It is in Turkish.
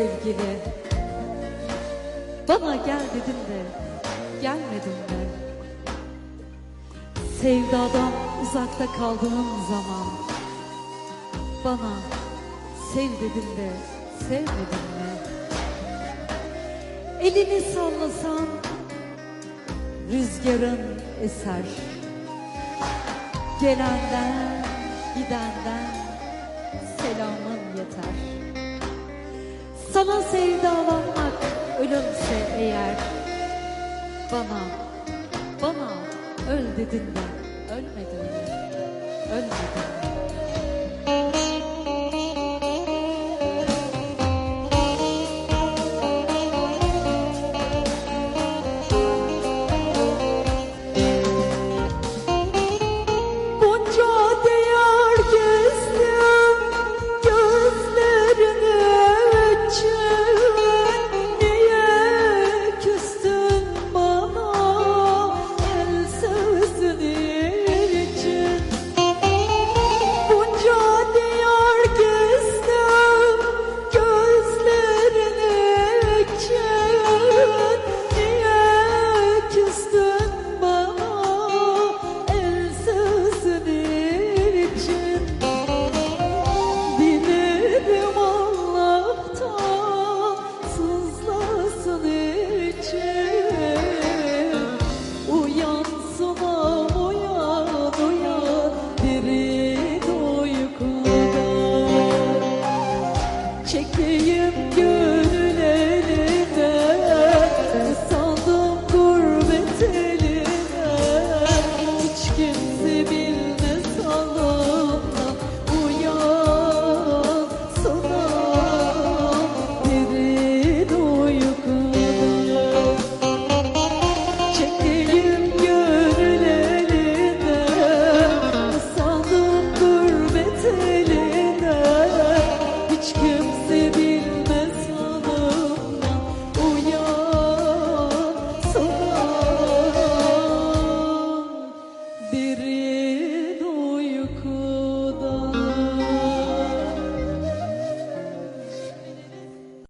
sevgili. Bana gel dedin de gelmedin de. Sevdadan uzakta kaldığım zaman Bana sev dedin de sevmedin mi? Elini sallasan rüzgarın eser. Gelenden gidenden selamın yeter Sana sevdalanmak ölümse eğer Bana, bana öl dedin de ölmedin mi? Ölmedin? Çekeyim gönül elinden Kısaldım gurbet elinden Hiç kimse bilmez Allah.